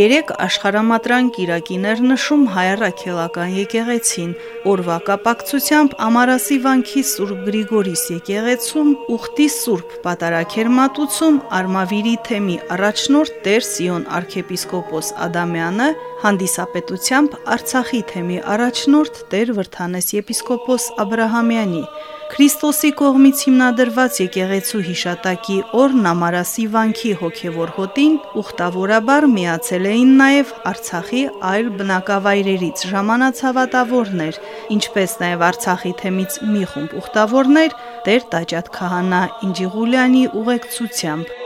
Երեկ աշխարհամատրան կիրակին էր նշում հայ առաքելական եկեղեցին։ Օրվա կապակցությամբ Ամարասի վանքի Սուրբ Գրիգորիս եկեղեցում ուխտի Սուրբ Պատարագեր մատուցում Արմավիրի թեմի առաջնորդ Տեր Սիոն arczepiskopos Ադամյանը հանդիսապետությամբ Արցախի թեմի առաջնորդ Տեր Վրթանես եպիսկոպոս Աբ รา համյանի Քրիստոսի կողմից հիմնադրված եկեղեցու հիշատակի օրն Ամարասի վանքի հոգևոր հոտին ուխտավորաբար միացել էին նաև Արցախի այլ բնակավայրերից ժամանած հավատավորներ, ինչպես նաև Արցախի թեմից մի խումբ ուխտավորներ Տեր Տաճատ քահանա Ինջիղուլյանի ուղեկցությամբ։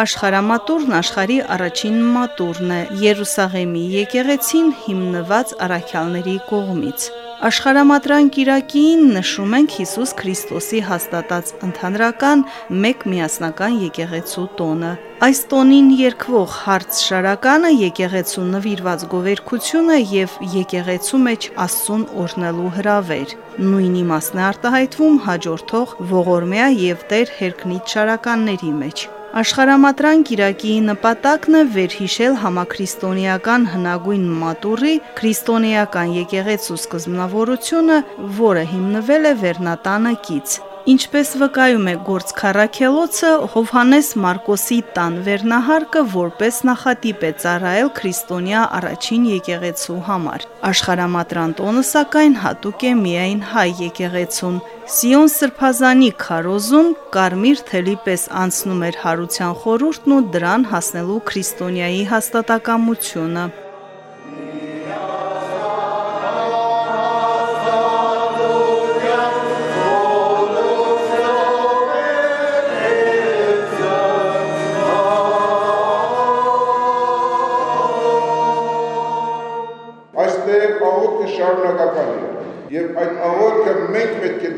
Աշխարամատուրն աշխարի առաջին մատուրն է Երուսաղեմի եկեղեցին հիմնված առաքյալների կողմից։ Աշխարամատրան Կիրակին նշում ենք Հիսուս Քրիստոսի հաստատած ընդհանրական մեկ միասնական եկեղեցու տոնը։ Այս տոնին երկվող հարց շարականը եկեղեցու նվիրված գովերքությունը եւ եկեղեցու մեջ Աստծուն օրնելու հրավեր։ Նույն իմաստն է արտահայտվում հաջորդող ողորմյա եւ Տեր հերքնիչ շարականների մեջ։ Աշխարամատրան Կիրակի նպատակն է վերհիշել համաքրիստոնեական հնագույն մատուրի քրիստոնեական եկեղեցու սկզբնավորությունը, որը հիմնվել է Վերնատանը կից։ Ինչպես վկայում է Գործ Խարակելոցը, Հովհանես Մարկոսի տան վերնահարկը որպես նախատիպ է ծառայել քրիստոնյա առաջին եկեղեցու համար։ Աշխարամատրան տոնը սակայն հատուկ է միայն հայ եկեղեցուն։ Սիոն Սրբազանի քարոզում կարմիր թելի պես անցնում էր հարության խորուրդն ու դրան հասնելու քրիստոնյայի հաստատակամությունը։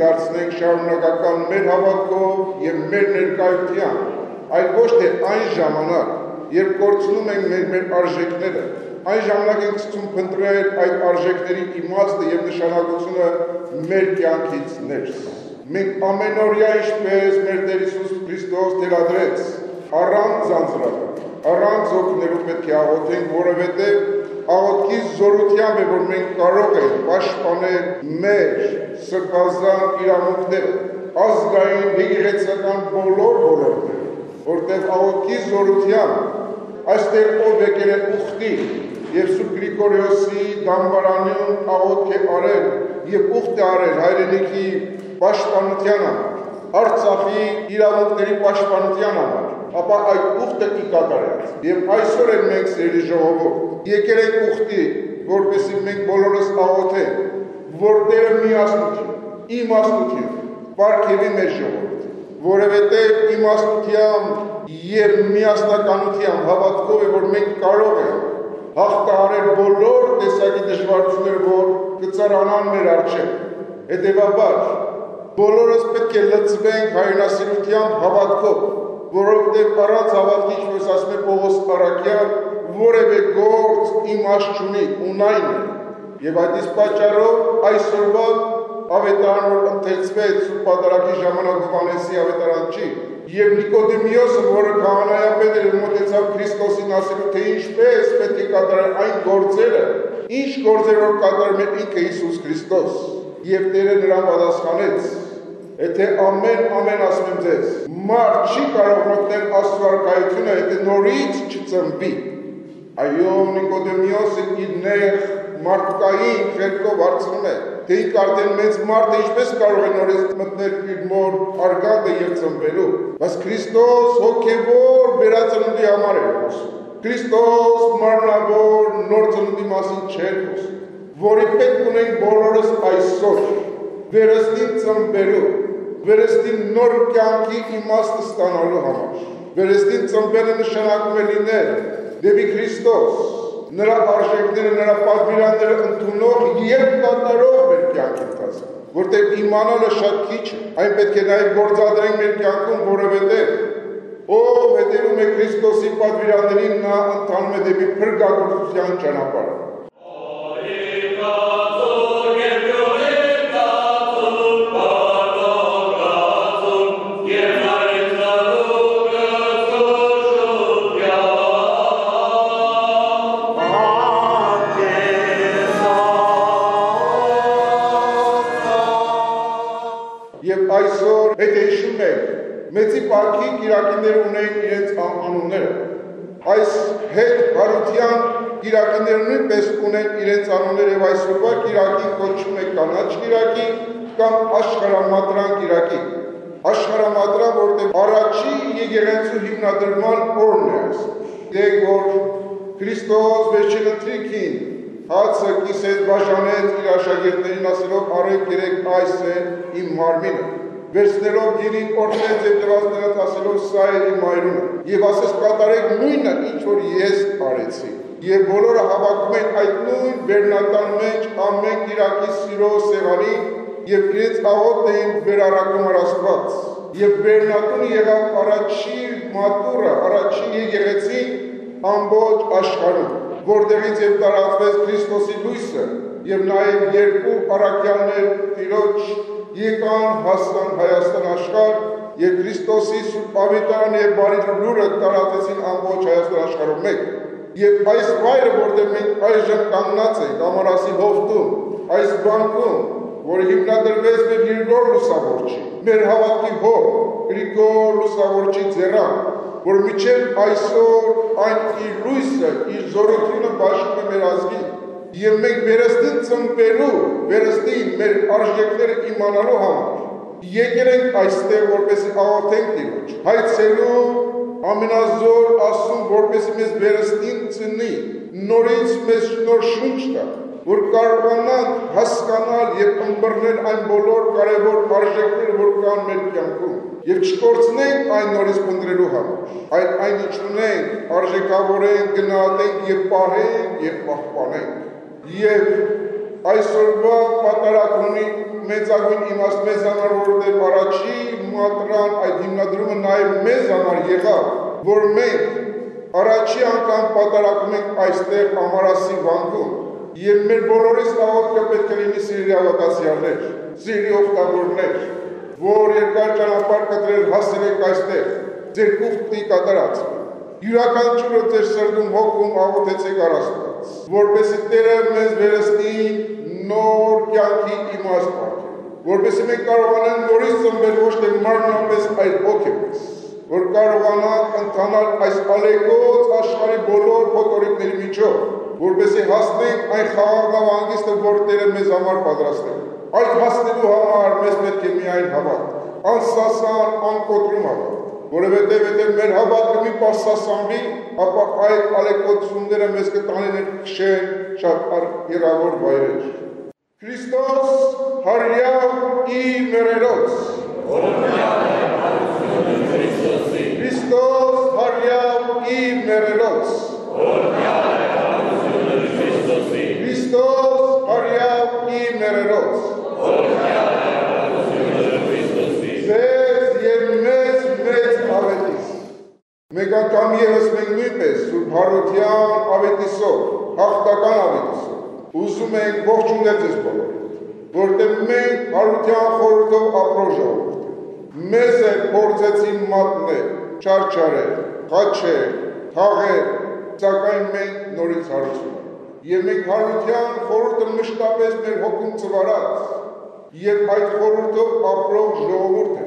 դարձնենք շարունակական մեր հավատքով եւ մեր ներկայությամբ, այլ ոչ թե այն ժամանակ, երբ կորցնում ենք մեր մեր արժեքները, այն ժամանակ ենք սկսում փնտրել այդ արժեքների իմաստը եւ նշանակությունը մեր կյանքից ներս։ Մենք ամենօրյա ինչպես մեր Տեր Հիսուս Քրիստոս թելադրեց, առանց զանզրակը, առանց օգնելու պետք է աղոթենք, որովհետեւ աղոթքի զորությամբ է, որ մենք կարող ենք պաշտպանել մեր սրբազան իրավունքները, ազգային եկեղեցական բոլոր ոլորտները, որտեղ աղոթքի զորությամբ այստեղ ով եկել է ուխտի եւ Սուրբ Գրիգորիոսի դամբարանում աղոթք է արել եւ ուխտ է արել հայրենիքի պաշտպանության համար, Արցախի իրավունքների պաշտպանության համար, ապա այդ ուխտը ի կատարած։ Եվ այսօր էլ մենք սերի ժողովով եկել ենք ուխտի, որպեսզի մենք բոլորս աղոթենք, որ Տերը միասնություն, իմաստություն, ապարգևի մեր ժողովուրդ, որովհետև իմաստությամբ եւ միասնականությամբ հավատքով է, որ մենք կարող ենք հաղթահարել բոլոր տեսակի դժվարությունները, որ կծարանան մեր առջև։ Հետևաբար բոլորս պետք է լծվենք հայրենասիրությամբ հավատքով, որովհետև առանց հավատքի, ինչպես ասում է Պողոս Արաքյան, որևէ գործ իմաստ չունի, ունայն է։ Եվ այդ պատճառով այսօրվա ավետարանով ընթեցվեց Սուրբ Պատարագի ժամանակ Հովանեսի ավետարանչի եւ Նիկոդեմիոսը, որը քահանայապետ էր, մոտեցավ Քրիստոսին ասելու, թե ինչպես պետք է կատարել այն գործերը, ինչ գործեր որ կատարում է ինքը Հիսուս Քրիստոս։ Եվ Տերը նրան պատասխանեց. Եթե ամեն ամեն ասում եմ ձեզ, մարդ չի կարող մտնել Աստծո արքայությունը, եթե նորից չծնվի։ Այո, Նիկոդեմիոսը իր նեղ մարդկային խելքով հարցնում է, թե ինք արդեն մեծ մարդը ինչպես կարող է նորից մտնել իր մոր արգանդը եւ ծնվելու։ Բայց Քրիստոս հոգեվոր վերածնունդի համար է խոսում։ Քրիստոս մարմնավոր նոր ծնունդի մասին չէր խոսում, որի պետք ունենք բոլորս այսօր, վերստին ծնվելու, վերստին նոր կյանքի իմաստը ստանալու համար։ Վերստին ծնվելը նշանակում է լինել դեպի Քրիստոս, նրա արժեքները, նրա պատվիրանները ընդունող եւ կատարող մեր կյանքի ընթացքում, որտեղ իմանալը շատ քիչ է, այն պետք է նաեւ գործադրենք մեր կյանքում, որովհետեւ ով հետևում է Քրիստոսի պատվիրաններին, նա ընթանում է դեպի փրկagorցության ճանապարհը։ մեծի պարքի կիրակիներ ունեին իրենց անունները։ Այս հետ հարության կիրակիները նույնպես ունեն իրենց անունները եւ այսօրվա կիրակին կոչվում է կանաչ կիրակի կամ աշխարհամատրան կիրակի։ Աշխարհամատրան, որտեղ առաջի եկեղեցու հիմնադրման օրն է Դեք որ Քրիստոս վերջին ընթրիքին հացը կիսեց բաժանեց իր աշակերտներին ասելով արեք երեք այս է իմ մարմինը վերցնելով գինին օրհնեց եւ դրած նրանց ասելով սա է իմ այրունը եւ ասես կատարեք նույնը ինչ որ ես արեցի եւ բոլորը հավաքում են այդ նույն վերնատան մեջ ամեն Կիրակի սիրո սեղանին եւ իրենց աղոտ էին վերարակում Աստված եւ վերնատունը եղավ առաջի մատուրը առաջի եկեղեցին ամբողջ աշխարհում որտեղից եւ տարածվեց Քրիստոսի լույսը եւ նաեւ երկու առաքյալներ Տիրոջ եկան հասան Հայաստան աշխարհ եւ Քրիստոսի սուրբ ավետարան եւ բարի լուրը տարածեցին ամբողջ Հայաստան աշխարհում մեկ եւ այս վայրը որտեղ մենք այժմ կանգնած ենք Ամարասի հովտում այս բանկում որը հիմնադրվեց մեր երկրորդ լուսավորչի մեր հավատքի հոր Գրիգոր լուսավորչի ձեռան որ միջև այսօր այն իր լույսը, իր զորությունը բաշխում է մեր ազգին, եւ մենք վերստին ծնվելու, վերստին մեր արժեքները իմանալու համար եկել ենք այստեղ որպեսի աղոթենք Տիրոջ, հայցելու ամենազոր ասում որպեսի մեզ վերստին ծնի, նորից մեզ նոր շունչ տա, որ կարողանանք հասկանալ եւ ըմբռնել այն բոլոր կարևոր արժեքները, որ կան մեր կյանքում եւ չկորցնենք այն նորից փնտրելու համար։ Այլ այն ինչ ունենք, արժեքավորենք, գնահատենք եւ պահենք եւ պահպանենք։ Եվ այսօրվա պատարակունի մեծագույն իմաստ մեզ համար որտեղ առաջի մատրան այդ հիմնադրումը նաեւ մեզ համար եղավ, որ մենք առաջի անգամ պատարակում ենք այստեղ Ամարասի վանքում Եվ մեր բոլորիս աղոտքը պետք է լինի սիրի ավատասյալներ, սիրի օգտավորներ, որ երկար ճանապարհ կտրել հասել եք այստեղ, ձեր կուղտի կատարած։ Յուրաքանչյուրը ձեր սրտում հոգում աղոթեցեք առաստված, որպեսի Տերը մեզ վերստի նոր կյանքի իմաստ պարգել, որպեսի մենք կարողանանք նորից ծնվել ոչ թե մարմնապես, այլ հոգեպես, որ կարողանանք ընթանալ այս ալեկոծ աշխարհի բոլոր փոթորիկների միջով, որպեսի հասնենք այն խաղաղ հանգիստը, որ Տերը մեզ համար պատրաստել։ Այդ հասնելու համար մեզ պետք է միայն հավատ, անսասան, անկոտրում հավատ, որովհետև եթե մեր հավատքը մի պասասանվի, ապա այդ ալեկոծությունները մեզ կտանեն են քշեն շատ երավոր վայրեր։ Քրիստոս հարյա ի մերերոց։ Քրիստոս հարյա ի մերերոց։ Քրիստոս հարյավ իր ներերոց։ Ձեզ և մեծ մեծ ավետիս։ Մեկ անգամ ևս մենք նույնպես Սուրբ Հարության ավետիսով, հաղթական ավետիսով, ուզում ենք ողջունել ձեզ բոլորին, որտեղ մենք Հարության խորհրդով ապրող ժողովուրդ ենք։ Մեզ է փորձեցին մատնել, չարչարել, խաչել, թաղել, սակայն մենք նորից հարություն Եվ մենք հարության խորհուրդը մշտապես մեր հոգում ծվարած եւ այդ խորհուրդով ապրող ժողովուրդ է։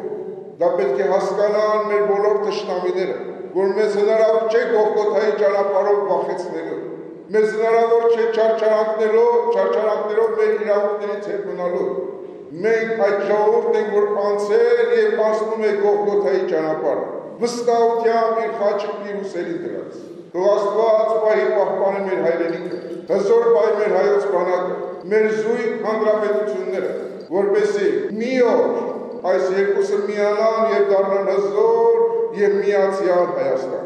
Դա պետք է հասկանան մեր բոլոր ճշտամիները, որ մեզ հնարավոր չէ Գողգոթայի ճանապարհով վախեցնելու։ Մեզ հնարավոր չէ չարչարանքներով, չարչարանքներով մեր իրավունքներից հետ մնալու։ Մենք այդ ժողովուրդն ենք, որ անցել եւ անցնում է Գողգոթայի ճանապարհը։ Վստահությամբ իր խաչը պիրուսելի դրած։ Թող Աստված պահի պահպանի մեր հայրենիքը, հզոր պահի մեր հայոց բանակը, մեր զույգ հանրապետությունները, որպեսի մի օր այս երկուսը միանան եւ դառնան հզոր եւ միացյալ Հայաստան։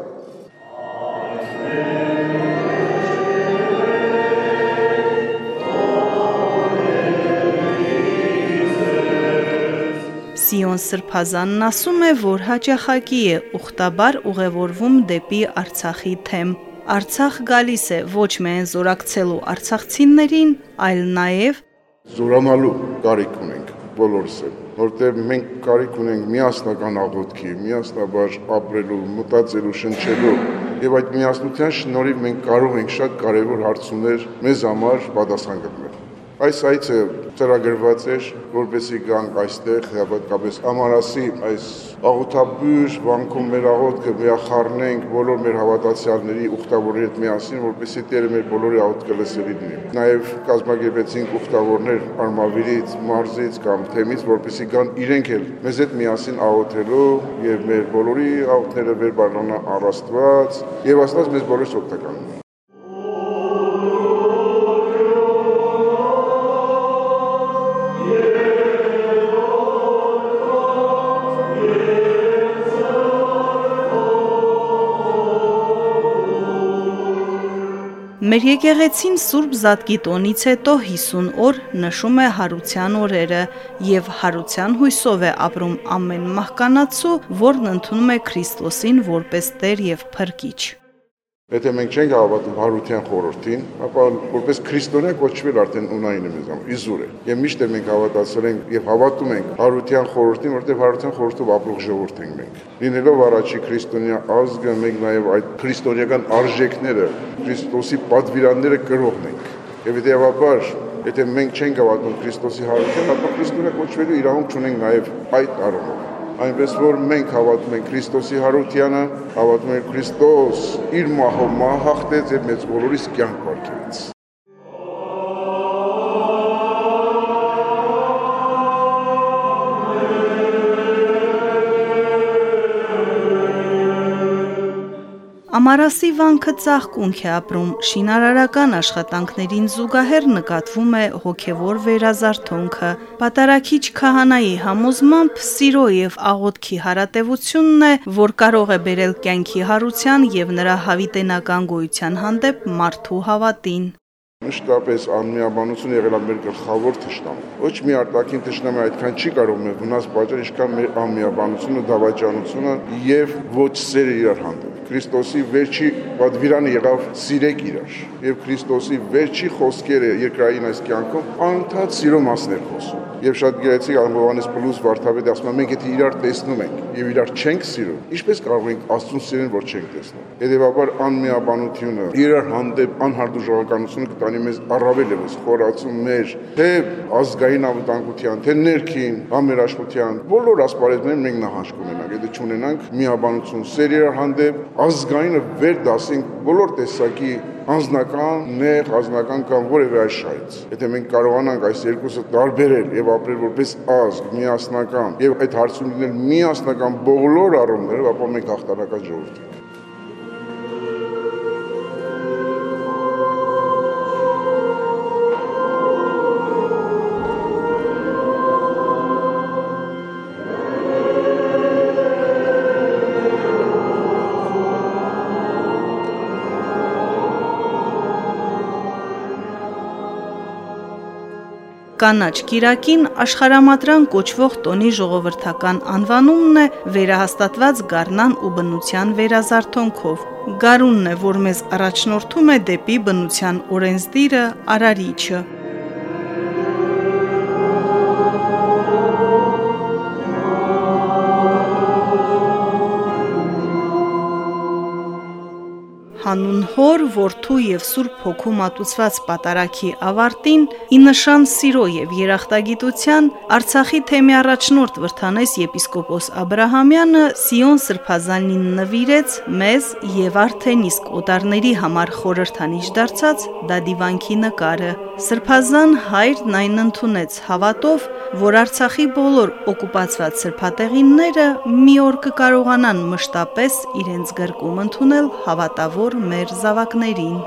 Սիոն Սրբազանն ասում է, որ հաճախակի է ուխտաբար ուղևորվում դեպի Արցախի թեմ։ Արցախ գալիս է ոչ միայն զորակցելու արցախցիներին, այլ նաև զորանալու կարիք ունենք բոլորս էլ, որտեղ մենք կարիք ունենք միասնական աղոթքի, միասնաբար ապրելու, մտածելու, շնչելու, եւ այդ միասնության շնորհիվ մենք կարող ենք շատ կարեւոր հարցումներ մեզ համար պատասխան գտնել։ Այս այցը ծրագրված էր, որպեսի գանք այստեղ հատկապես Ամարասի այս աղոթաբույր վանքում մեր աղոթքը միախառնենք բոլոր մեր հավատացյալների ուխտավորների հետ միասին, որպեսի Տերը մեր բոլորի աղոթքը լսելի լինի։ Նաև կազմակերպեցինք ուխտավորներ Արմավիրից, Մարզից կամ Թեմից, որպեսի գան իրենք էլ մեզ հետ միասին աղոթելու եւ մեր բոլորի աղոթները վեր բառնանա առաստված եւ Աստված մեզ բոլորս օգտական։ Մեր եկեղեցին Սուրբ Զատկի տոնից հետո 50 օր նշում է հարության օրերը եւ հարության հույսով է ապրում ամեն մահկանացու, որն ընդունում է Քրիստոսին որպես Տեր եւ Փրկիչ։ Եթե մենք չենք հավատում հարության խորհրդին, ապա որպես քրիստոնյա կոչվել արդեն ունային է մեզ համար, իզուր է։ Եվ միշտ էլ մենք հավատացել ենք եւ հավատում ենք հարության խորհրդին, որտեղ հարության խորհրդով ապրող ժողովուրդ ենք մենք։ Լինելով առաջի քրիստոնյա ազգը, մենք նաեւ այդ քրիստոնեական արժեքները, Քրիստոսի պատվիրանները կրողն ենք։ Եվ հետեւաբար Եթե մենք չենք հավատում Քրիստոսի հարության, ապա քրիստոնյա կոչվելու իրավունք չունենք նաև այդ առումով այնպես որ մենք հավատում ենք Քրիստոսի հարությանը, հավատում ենք Քրիստոս իր մահով մահ հաղթեց եւ մեծ բոլորիս կյանք ապարգևեց։ Ամարասի վանքը ծաղկունք է ապրում, շինարարական աշխատանքներին զուգահեռ նկատվում է հոգևոր վերազարթոնքը։ Պատարակիչ քահանայի համոզմամբ սիրո եւ աղոթքի հարատևությունն է, որ կարող է բերել կյանքի հարության եւ նրա հավիտենական գոյության հանդեպ մարդու հավատին։ Մշտապես անմիաբանություն եղել է մեր գլխավոր թշնամը։ Ոչ մի արտաքին թշնամը այդքան չի կարող մեր վնաս պատճառ, ինչքան մեր անմիաբանությունը, դավաճանությունը եւ ոչ սերը իրար հանդեպ։ Քրիստոսի վերջի պատվիրանը եղավ սիրեք իրար եւ Քրիստոսի վերջի խոսքերը երկրային այս կյանքում անընդհատ սիրո մասն էր խոսում։ Եվ շատ գեղեցիկ Աղովանես Պլյուս Վարդապետը ասում է մենք եթե իրար տեսնում ենք եւ իրար չենք սիրում, ինչպես կարող ենք Աստծուն սիրել, որ չենք տեսնում։ Հետևաբար անմիաբանությունը, իրար հանդեպ անհարդուժողականությունը կտանի մեզ առավել եւս խորացում մեր թե ազգային անվտանգության, թե ներքին համերաշխության բոլոր ասպարեզներում մենք նահանջ կունենանք, եթե չունենանք միաբանություն սեր իրար հանդեպ, ազգայինը վեր դասենք բոլոր տեսակի անznական, նեղ, անznական կամ որևէ այլ շահից։ Եթե մենք կարողանանք այս երկուսը տարբերել եւ ապրել որպես ազգ, միասնական եւ այդ հարցում լինել միասնական բոլոր առումներով, ապա մենք հաղթանակած ժողովուրդ ենք։ Կանաչ Կիրակին աշխարամատրան կոչվող տոնի ժողովրդական անվանումն է վերահաստատված գառնան ու բնության վերազարթոնքով։ Գարունն է, որ մեզ առաջնորդում է դեպի բնության օրենսդիրը Արարիչը։ հոր, որդու եւ Սուրբ Հոգու մատուցված պատարակի ավարտին ի նշան սիրո եւ երախտագիտության Արցախի թեմի առաջնորդ Վրթանես եպիսկոպոս Աբ รา համյանը Սիոն Սրբազանին նվիրեց մեզ եւ արդեն իսկ օտարների համար խորհրդանիշ դարձած դադիվանքի նկարը։ Սրբազան հայրն այն ընդունեց հավատով, որ Արցախի բոլոր օկուպացված սրբատեղինները մի օր կկարողանան մշտապես իրենց գրկում ընդունել հավատավոր մեր զավակներին։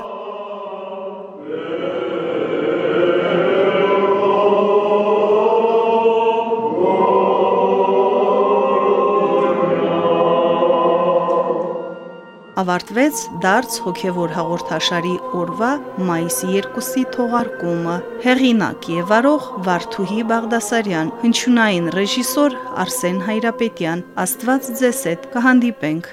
ավարտվեց դարձ հոգևոր հաղորդաշարի օրվա մայիսի 2-ի թողարկումը։ Հեղինակ եւ վարող Վարդուհի Բաղդասարյան, հնչյունային ռեժիսոր Արսեն Հայրապետյան։ Աստված ձեզ հետ կհանդիպենք։